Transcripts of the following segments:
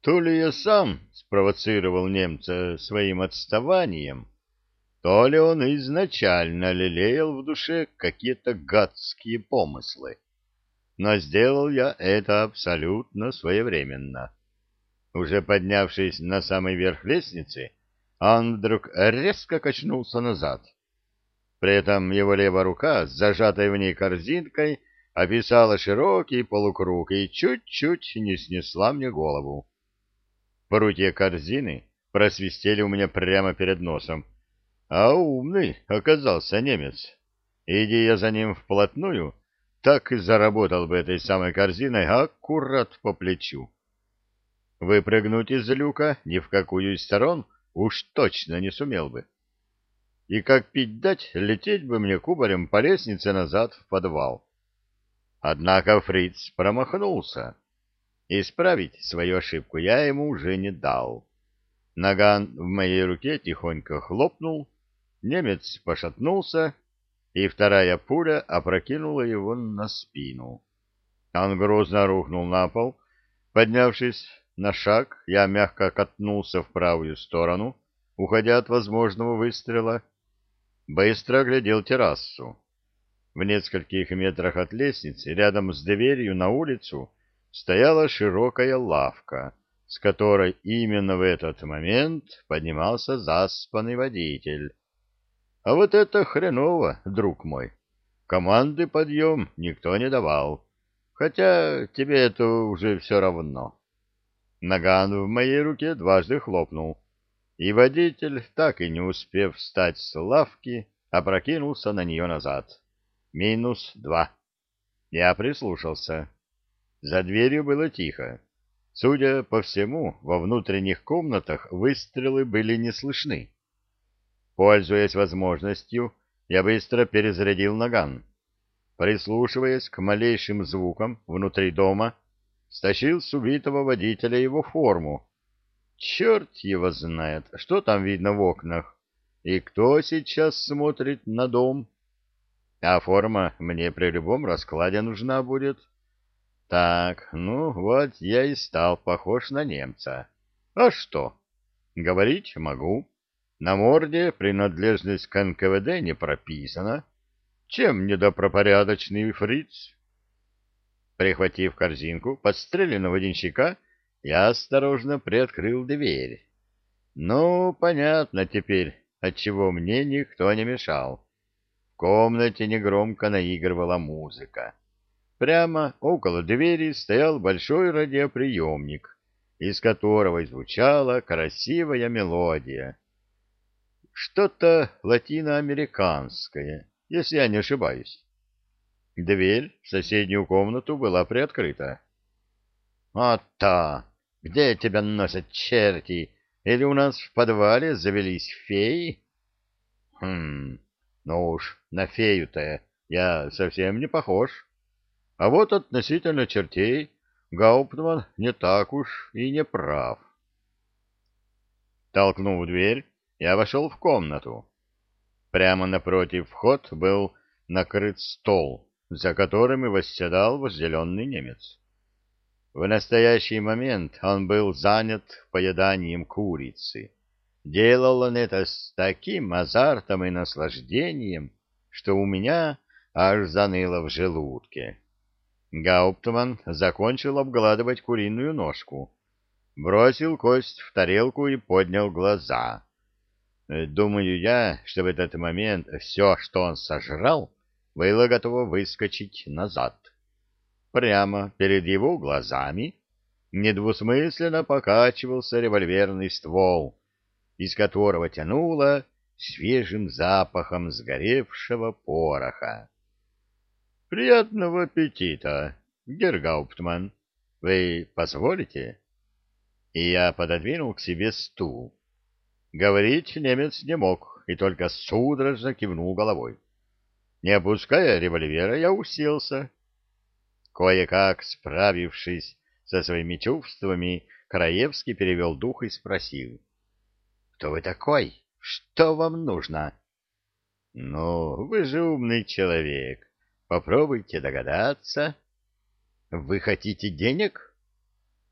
То ли я сам спровоцировал немца своим отставанием, то ли он изначально лелеял в душе какие-то гадские помыслы. Но сделал я это абсолютно своевременно. Уже поднявшись на самый верх лестницы, он вдруг резко качнулся назад. При этом его левая рука с зажатой в ней корзинкой описала широкий полукруг и чуть-чуть не снесла мне голову. Прутья корзины просвистели у меня прямо перед носом. А умный оказался немец. Иди я за ним вплотную, так и заработал бы этой самой корзиной аккурат по плечу. Выпрыгнуть из люка ни в какую из сторон уж точно не сумел бы. И как пить дать, лететь бы мне кубарем по лестнице назад в подвал. Однако фриц промахнулся. Исправить свою ошибку я ему уже не дал. Наган в моей руке тихонько хлопнул, немец пошатнулся, и вторая пуля опрокинула его на спину. Он грозно рухнул на пол. Поднявшись на шаг, я мягко катнулся в правую сторону, уходя от возможного выстрела. Быстро оглядел террасу. В нескольких метрах от лестницы, рядом с дверью на улицу, стояла широкая лавка, с которой именно в этот момент поднимался заспанный водитель. А вот это хреново, друг мой. Команды подъем никто не давал. Хотя тебе это уже все равно. Наган в моей руке дважды хлопнул, и водитель, так и не успев встать с лавки, опрокинулся на нее назад. Минус два. Я прислушался. За дверью было тихо. Судя по всему, во внутренних комнатах выстрелы были не слышны. Пользуясь возможностью, я быстро перезарядил наган. Прислушиваясь к малейшим звукам внутри дома, стащил с убитого водителя его форму. Черт его знает, что там видно в окнах, и кто сейчас смотрит на дом. А форма мне при любом раскладе нужна будет. Так, ну вот я и стал похож на немца. А что? Говорить могу. На морде принадлежность к НКВД не прописана. Чем недопропорядочный фриц? Прихватив корзинку подстреленного денщика, я осторожно приоткрыл дверь. Ну, понятно теперь, отчего мне никто не мешал. В комнате негромко наигрывала музыка. Прямо около двери стоял большой радиоприемник, из которого звучала красивая мелодия. Что-то латиноамериканское, если я не ошибаюсь. Дверь в соседнюю комнату была приоткрыта. «Отто! Где тебя носят черти? Или у нас в подвале завелись феи?» «Хм, ну уж, на фею-то я совсем не похож». А вот относительно чертей Гауптман не так уж и не прав. Толкнув дверь, я вошел в комнату. Прямо напротив вход был накрыт стол, за которым и восседал возделенный немец. В настоящий момент он был занят поеданием курицы. Делал он это с таким азартом и наслаждением, что у меня аж заныло в желудке. Гауптман закончил обгладывать куриную ножку, бросил кость в тарелку и поднял глаза. Думаю я, что в этот момент все, что он сожрал, было готово выскочить назад. Прямо перед его глазами недвусмысленно покачивался револьверный ствол, из которого тянуло свежим запахом сгоревшего пороха. Приятного аппетита, Гергауптман. Вы позволите? И я пододвинул к себе стул. Говорить немец не мог и только судорожно кивнул головой. Не опуская револьвера, я уселся. Кое-как справившись со своими чувствами, Краевский перевел дух и спросил. — Кто вы такой? Что вам нужно? — Ну, вы же умный человек. Попробуйте догадаться. Вы хотите денег?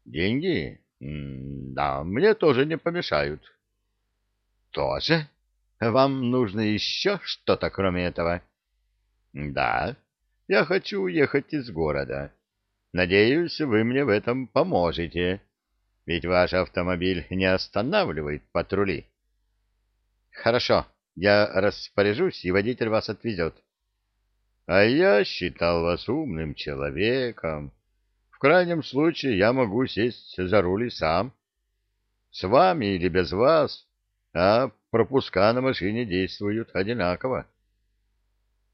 Деньги? Да, мне тоже не помешают. Тоже? Вам нужно еще что-то кроме этого? Да, я хочу уехать из города. Надеюсь, вы мне в этом поможете, ведь ваш автомобиль не останавливает патрули. Хорошо, я распоряжусь, и водитель вас отвезет. А я считал вас умным человеком. В крайнем случае я могу сесть за руль сам. С вами или без вас, а пропуска на машине действуют одинаково.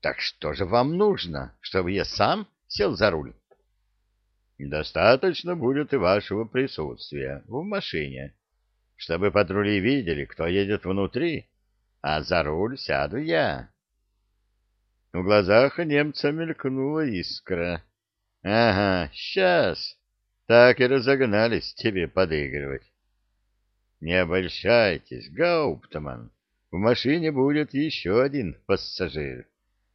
Так что же вам нужно, чтобы я сам сел за руль? Достаточно будет и вашего присутствия в машине, чтобы патрули видели, кто едет внутри, а за руль сяду я. В глазах немца мелькнула искра. — Ага, сейчас. Так и разогнались тебе подыгрывать. — Не обольщайтесь, Гауптман. В машине будет еще один пассажир.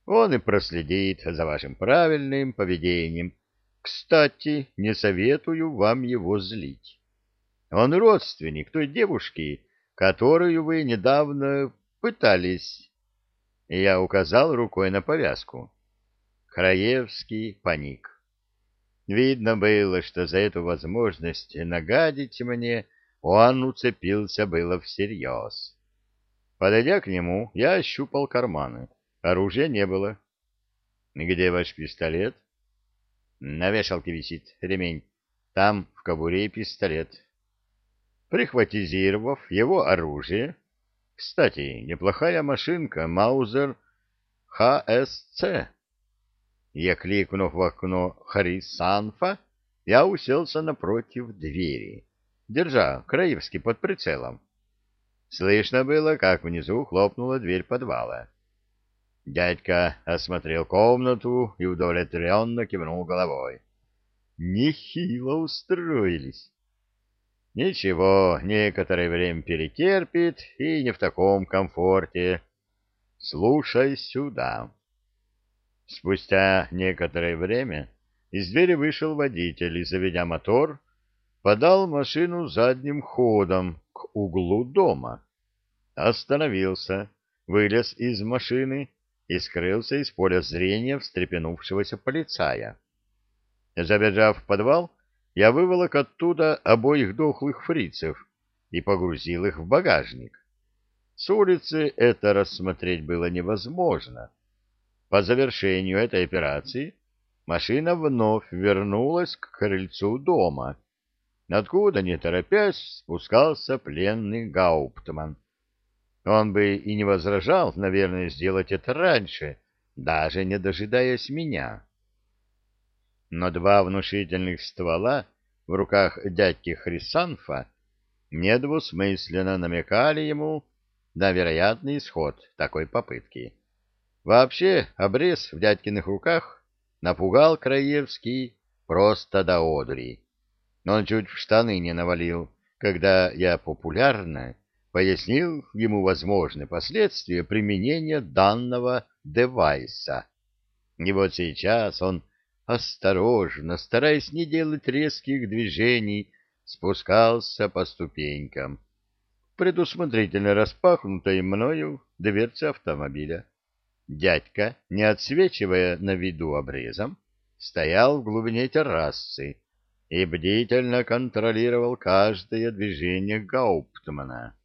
Он и проследит за вашим правильным поведением. Кстати, не советую вам его злить. Он родственник той девушки, которую вы недавно пытались. Я указал рукой на повязку. Краевский паник. Видно было, что за эту возможность нагадить мне он уцепился было всерьез. Подойдя к нему, я ощупал карманы. Оружия не было. — Где ваш пистолет? — На вешалке висит ремень. Там в кобуре пистолет. Прихватизировав его оружие... Кстати, неплохая машинка Маузер ХСЦ я, кликнув в окно Харисанфа, я уселся напротив двери, держа Краевский под прицелом. Слышно было, как внизу хлопнула дверь подвала. Дядька осмотрел комнату и удовлетворенно кивнул головой. Нехило устроились. Ничего, некоторое время перетерпит и не в таком комфорте. Слушай сюда. Спустя некоторое время из двери вышел водитель и, заведя мотор, подал машину задним ходом к углу дома. Остановился, вылез из машины и скрылся из поля зрения встрепенувшегося полицая. Забежав в подвал, я выволок оттуда обоих дохлых фрицев и погрузил их в багажник. С улицы это рассмотреть было невозможно, по завершению этой операции машина вновь вернулась к крыльцу дома, откуда, не торопясь, спускался пленный Гауптман. Он бы и не возражал, наверное, сделать это раньше, даже не дожидаясь меня. Но два внушительных ствола в руках дядьки Хрисанфа недвусмысленно намекали ему на вероятный исход такой попытки. Вообще, обрез в дядькиных руках напугал Краевский просто до одури. Он чуть в штаны не навалил, когда я популярно пояснил ему возможные последствия применения данного девайса. И вот сейчас он осторожно, стараясь не делать резких движений, спускался по ступенькам, предусмотрительно распахнутой мною дверцы автомобиля. Дядька, не отсвечивая на виду обрезом, стоял в глубине террасы и бдительно контролировал каждое движение Гауптмана.